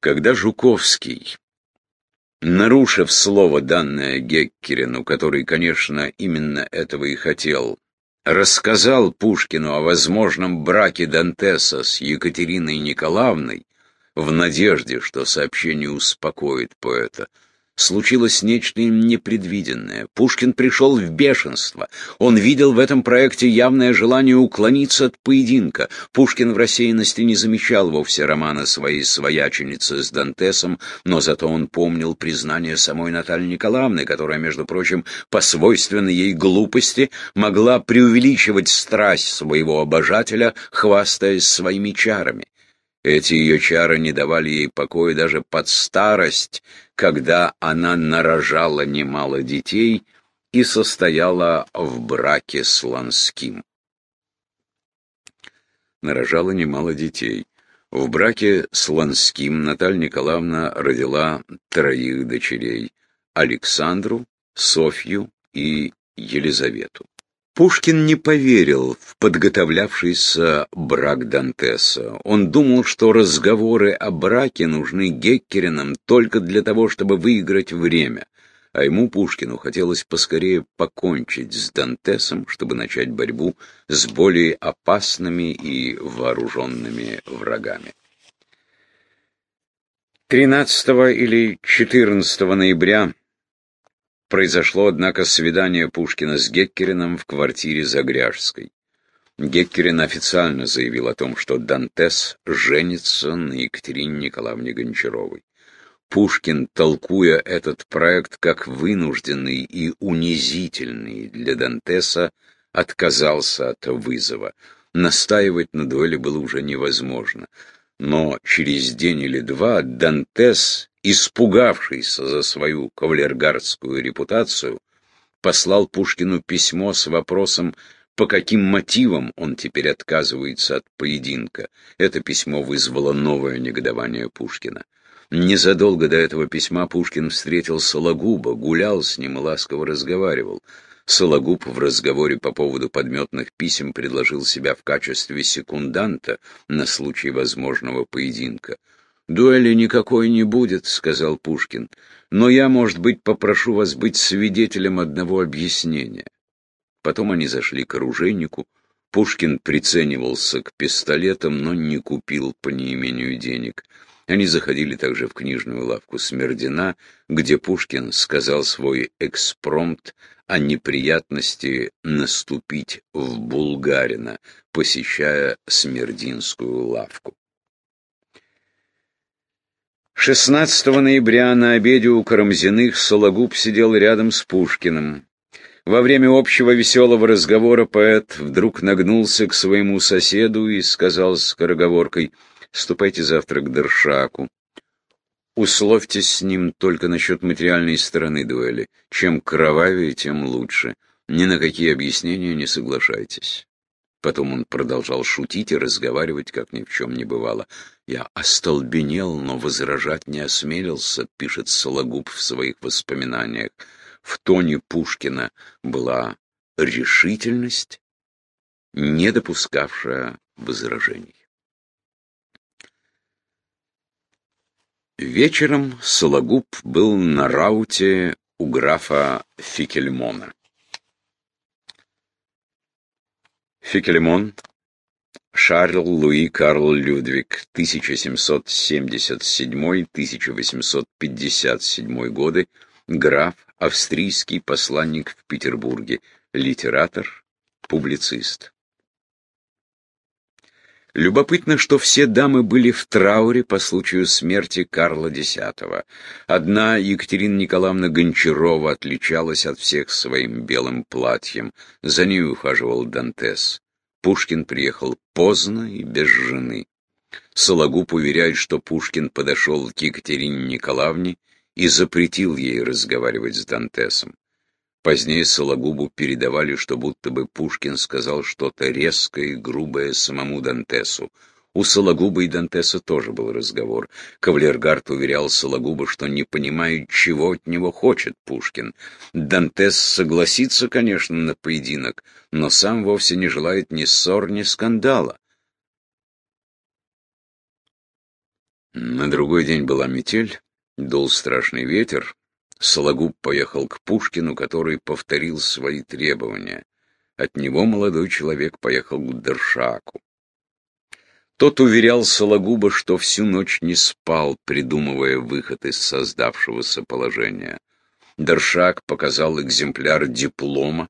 Когда Жуковский, нарушив слово, данное Геккерину, который, конечно, именно этого и хотел, рассказал Пушкину о возможном браке Дантеса с Екатериной Николаевной, в надежде, что сообщение успокоит поэта, случилось нечто непредвиденное. Пушкин пришел в бешенство. Он видел в этом проекте явное желание уклониться от поединка. Пушкин в рассеянности не замечал вовсе романа своей свояченицы с Дантесом, но зато он помнил признание самой Натальи Николаевны, которая, между прочим, по свойственной ей глупости могла преувеличивать страсть своего обожателя, хвастаясь своими чарами. Эти ее чары не давали ей покоя даже под старость, когда она нарожала немало детей и состояла в браке с Ланским. Нарожала немало детей. В браке с Ланским Наталья Николаевна родила троих дочерей – Александру, Софью и Елизавету. Пушкин не поверил в подготовлявшийся брак Дантеса. Он думал, что разговоры о браке нужны Геккеринам только для того, чтобы выиграть время. А ему, Пушкину, хотелось поскорее покончить с Дантесом, чтобы начать борьбу с более опасными и вооруженными врагами. 13 или 14 ноября Произошло, однако, свидание Пушкина с Геккерином в квартире Загряжской. Геккерин официально заявил о том, что Дантес женится на Екатерине Николаевне Гончаровой. Пушкин, толкуя этот проект как вынужденный и унизительный для Дантеса, отказался от вызова. Настаивать на дуэли было уже невозможно. Но через день или два Дантес испугавшийся за свою кавалергардскую репутацию, послал Пушкину письмо с вопросом, по каким мотивам он теперь отказывается от поединка. Это письмо вызвало новое негодование Пушкина. Незадолго до этого письма Пушкин встретил Сологуба, гулял с ним и ласково разговаривал. Сологуб в разговоре по поводу подметных писем предложил себя в качестве секунданта на случай возможного поединка. «Дуэли никакой не будет», — сказал Пушкин. «Но я, может быть, попрошу вас быть свидетелем одного объяснения». Потом они зашли к оружейнику. Пушкин приценивался к пистолетам, но не купил по неимению денег. Они заходили также в книжную лавку Смердина, где Пушкин сказал свой экспромт о неприятности наступить в Булгарина, посещая Смердинскую лавку. 16 ноября на обеде у Карамзиных Сологуб сидел рядом с Пушкиным. Во время общего веселого разговора поэт вдруг нагнулся к своему соседу и сказал с скороговоркой «Ступайте завтра к Дершаку. Условьтесь с ним только насчет материальной стороны дуэли. Чем кровавее, тем лучше. Ни на какие объяснения не соглашайтесь». Потом он продолжал шутить и разговаривать, как ни в чем не бывало. «Я остолбенел, но возражать не осмелился», — пишет Сологуб в своих воспоминаниях. В тоне Пушкина была решительность, не допускавшая возражений. Вечером Сологуб был на рауте у графа Фикельмона. Фикельмон, Шарль Луи Карл Людвиг, 1777-1857 годы, граф, австрийский посланник в Петербурге, литератор, публицист. Любопытно, что все дамы были в трауре по случаю смерти Карла X. Одна, Екатерина Николаевна Гончарова, отличалась от всех своим белым платьем. За ней ухаживал Дантес. Пушкин приехал поздно и без жены. Сологуб уверяет, что Пушкин подошел к Екатерине Николаевне и запретил ей разговаривать с Дантесом. Позднее Сологубу передавали, что будто бы Пушкин сказал что-то резкое и грубое самому Дантесу. У Сологуба и Дантеса тоже был разговор. Кавалергард уверял Сологуба, что не понимает, чего от него хочет Пушкин. Дантес согласится, конечно, на поединок, но сам вовсе не желает ни ссор, ни скандала. На другой день была метель, дул страшный ветер. Сологуб поехал к Пушкину, который повторил свои требования. От него молодой человек поехал к Дершаку. Тот уверял Сологуба, что всю ночь не спал, придумывая выход из создавшегося положения. Дершак показал экземпляр диплома,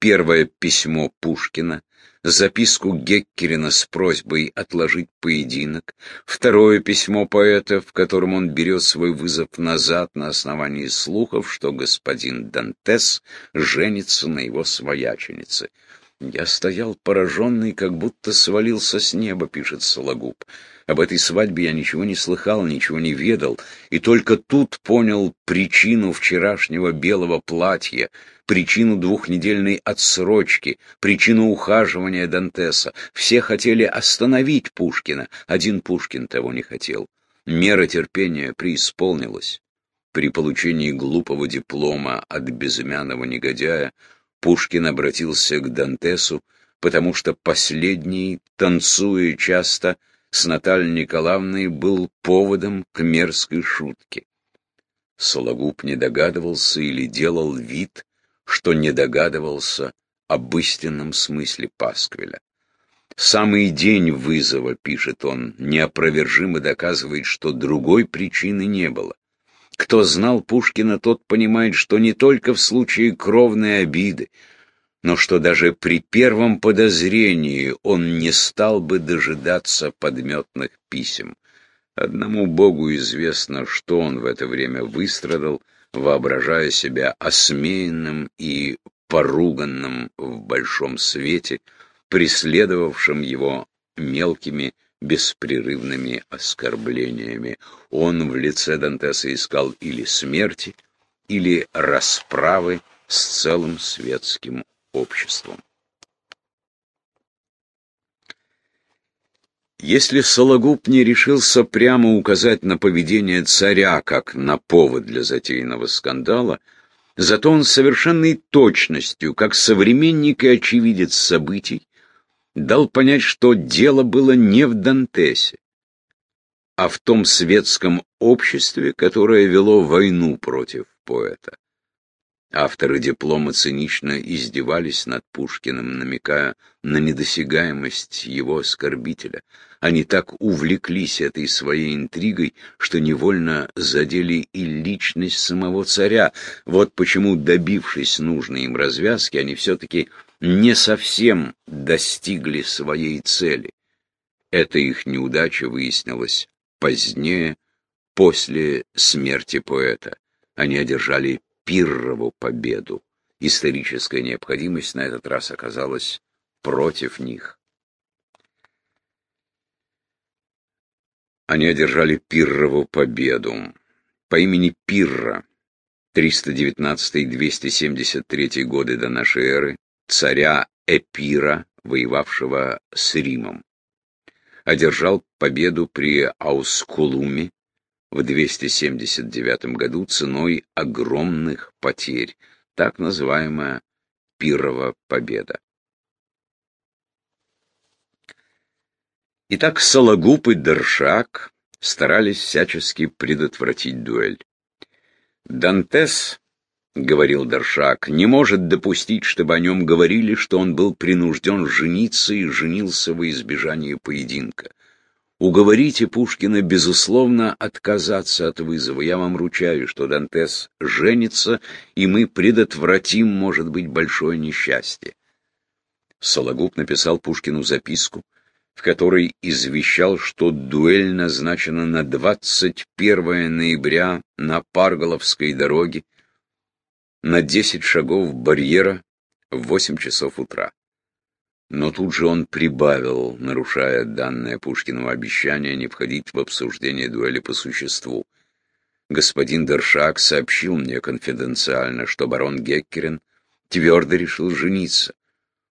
первое письмо Пушкина, записку Геккерина с просьбой отложить поединок, второе письмо поэта, в котором он берет свой вызов назад на основании слухов, что господин Дантес женится на его свояченице. «Я стоял пораженный, как будто свалился с неба», — пишет Сологуб. «Об этой свадьбе я ничего не слыхал, ничего не ведал, и только тут понял причину вчерашнего белого платья, причину двухнедельной отсрочки, причину ухаживания Дантеса. Все хотели остановить Пушкина, один Пушкин того не хотел. Мера терпения преисполнилась. При получении глупого диплома от безымянного негодяя Пушкин обратился к Дантесу, потому что последний, танцуя часто, с Натальей Николаевной был поводом к мерзкой шутке. Сологуб не догадывался или делал вид, что не догадывался об истинном смысле Пасквиля. Самый день вызова, пишет он, неопровержимо доказывает, что другой причины не было. Кто знал Пушкина, тот понимает, что не только в случае кровной обиды, но что даже при первом подозрении он не стал бы дожидаться подметных писем. Одному Богу известно, что он в это время выстрадал, воображая себя осмеянным и поруганным в большом свете, преследовавшим его мелкими беспрерывными оскорблениями. Он в лице Дантеса искал или смерти, или расправы с целым светским обществом. Если Сологуб не решился прямо указать на поведение царя как на повод для затеянного скандала, зато он с совершенной точностью, как современник и очевидец событий, дал понять, что дело было не в Дантесе, а в том светском обществе, которое вело войну против поэта. Авторы диплома цинично издевались над Пушкиным, намекая на недосягаемость его оскорбителя. Они так увлеклись этой своей интригой, что невольно задели и личность самого царя. Вот почему, добившись нужной им развязки, они все-таки не совсем достигли своей цели. Эта их неудача выяснилась позднее, после смерти поэта. Они одержали Пиррову победу. Историческая необходимость на этот раз оказалась против них. Они одержали Пиррову победу. По имени Пирра, 319-273 годы до нашей эры, царя Эпира, воевавшего с Римом. Одержал победу при Аускулуме в 279 году ценой огромных потерь, так называемая Пирова победа. Итак, Сологуб и Дершак старались всячески предотвратить дуэль. Дантес — говорил Даршак, — не может допустить, чтобы о нем говорили, что он был принужден жениться и женился во избежание поединка. Уговорите Пушкина, безусловно, отказаться от вызова. Я вам ручаю, что Дантес женится, и мы предотвратим, может быть, большое несчастье. Сологуб написал Пушкину записку, в которой извещал, что дуэль назначена на 21 ноября на Парголовской дороге, на десять шагов барьера в восемь часов утра. Но тут же он прибавил, нарушая данное Пушкиного обещание не входить в обсуждение дуэли по существу. Господин Дершак сообщил мне конфиденциально, что барон Геккерин твердо решил жениться,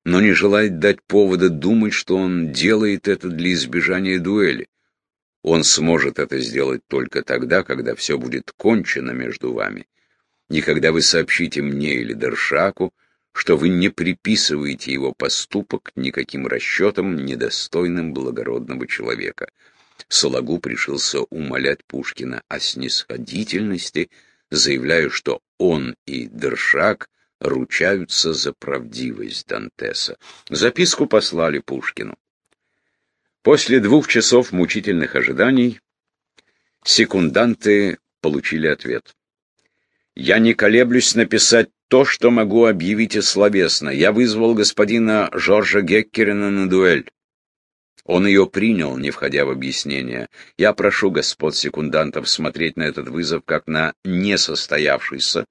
но не желает дать повода думать, что он делает это для избежания дуэли. Он сможет это сделать только тогда, когда все будет кончено между вами, и когда вы сообщите мне или Дершаку, что вы не приписываете его поступок никаким расчетам, недостойным благородного человека. Сологуб решился умолять Пушкина о снисходительности, заявляя, что он и Дершак ручаются за правдивость Дантеса. Записку послали Пушкину. После двух часов мучительных ожиданий секунданты получили ответ. «Я не колеблюсь написать то, что могу объявить и словесно. Я вызвал господина Жоржа Геккерина на дуэль. Он ее принял, не входя в объяснение. Я прошу господ секундантов смотреть на этот вызов как на несостоявшийся,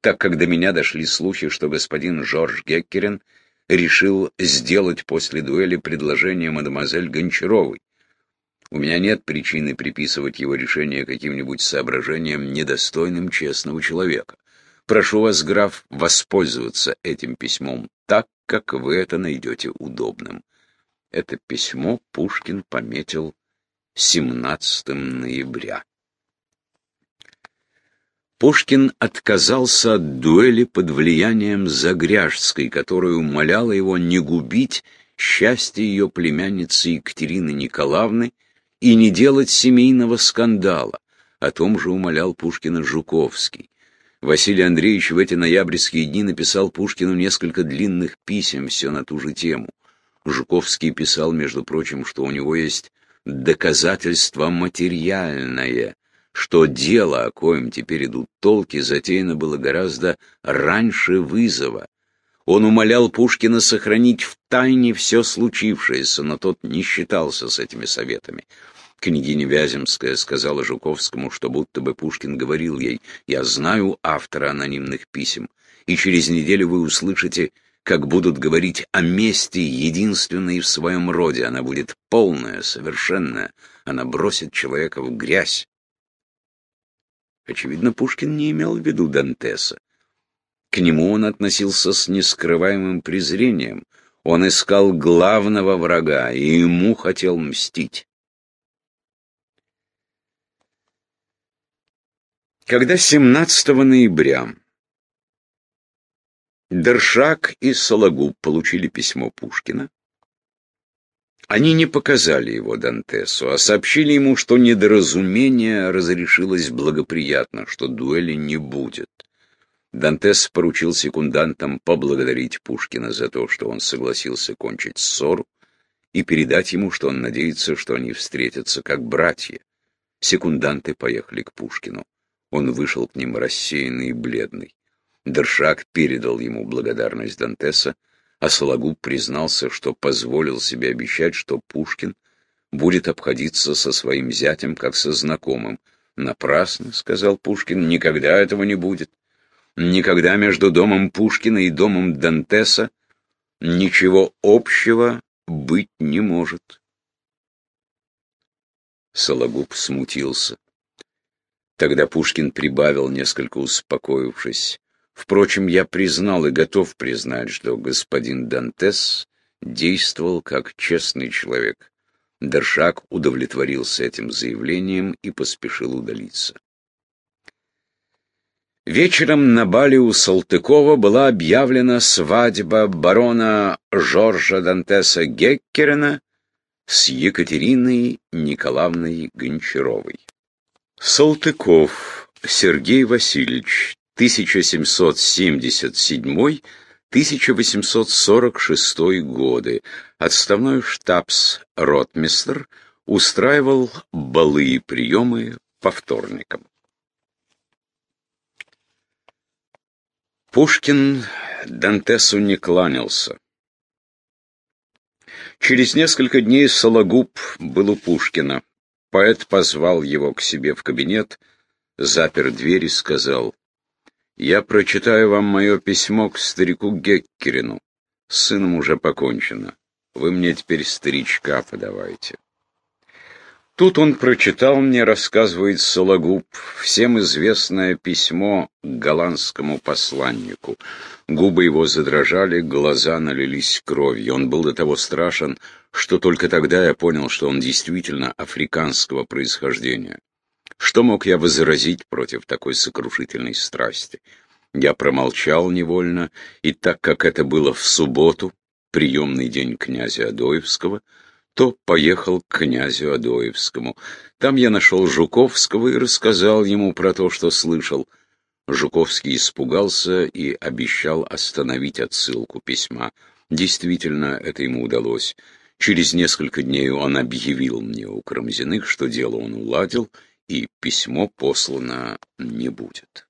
так как до меня дошли слухи, что господин Жорж Геккерин решил сделать после дуэли предложение мадемуазель Гончаровой. У меня нет причины приписывать его решение каким-нибудь соображениям, недостойным честного человека. Прошу вас, граф, воспользоваться этим письмом так, как вы это найдете удобным. Это письмо Пушкин пометил 17 ноября. Пушкин отказался от дуэли под влиянием Загряжской, которая умоляла его не губить счастье ее племянницы Екатерины Николаевны и не делать семейного скандала. О том же умолял Пушкина Жуковский. Василий Андреевич в эти ноябрьские дни написал Пушкину несколько длинных писем, все на ту же тему. Жуковский писал, между прочим, что у него есть доказательство материальное, что дело, о коем теперь идут толки, затеяно было гораздо раньше вызова. Он умолял Пушкина сохранить в тайне все случившееся, но тот не считался с этими советами. Княгиня Вяземская сказала Жуковскому, что будто бы Пушкин говорил ей, «Я знаю автора анонимных писем, и через неделю вы услышите как будут говорить о мести, единственной в своем роде. Она будет полная, совершенная. Она бросит человека в грязь. Очевидно, Пушкин не имел в виду Дантеса. К нему он относился с нескрываемым презрением. Он искал главного врага, и ему хотел мстить. Когда 17 ноября Дершак и Сологуб получили письмо Пушкина. Они не показали его Дантесу, а сообщили ему, что недоразумение разрешилось благоприятно, что дуэли не будет. Дантес поручил секундантам поблагодарить Пушкина за то, что он согласился кончить ссору, и передать ему, что он надеется, что они встретятся как братья. Секунданты поехали к Пушкину. Он вышел к ним рассеянный и бледный. Дершак передал ему благодарность Дантеса, а Сологуб признался, что позволил себе обещать, что Пушкин будет обходиться со своим зятем как со знакомым. «Напрасно», — сказал Пушкин, — «никогда этого не будет. Никогда между домом Пушкина и домом Дантеса ничего общего быть не может». Сологуб смутился. Тогда Пушкин прибавил, несколько успокоившись. Впрочем, я признал и готов признать, что господин Дантес действовал как честный человек. Дершак удовлетворился этим заявлением и поспешил удалиться. Вечером на бале у Салтыкова была объявлена свадьба барона Жоржа Дантеса Геккерена с Екатериной Николаевной Гончаровой. Салтыков Сергей Васильевич, 1777-1846 годы отставной штабс-ротмистр устраивал балы и приемы по вторникам. Пушкин Дантесу не кланялся. Через несколько дней Сологуб был у Пушкина. Поэт позвал его к себе в кабинет, запер дверь и сказал — я прочитаю вам мое письмо к старику Геккерину. С сыном уже покончено. Вы мне теперь старичка подавайте. Тут он прочитал мне, рассказывает Сологуб, всем известное письмо к голландскому посланнику. Губы его задрожали, глаза налились кровью. Он был до того страшен, что только тогда я понял, что он действительно африканского происхождения. Что мог я возразить против такой сокрушительной страсти? Я промолчал невольно, и так как это было в субботу, приемный день князя Адоевского, то поехал к князю Адоевскому. Там я нашел Жуковского и рассказал ему про то, что слышал. Жуковский испугался и обещал остановить отсылку письма. Действительно, это ему удалось. Через несколько дней он объявил мне у Карамзиных, что дело он уладил, и письмо послано не будет.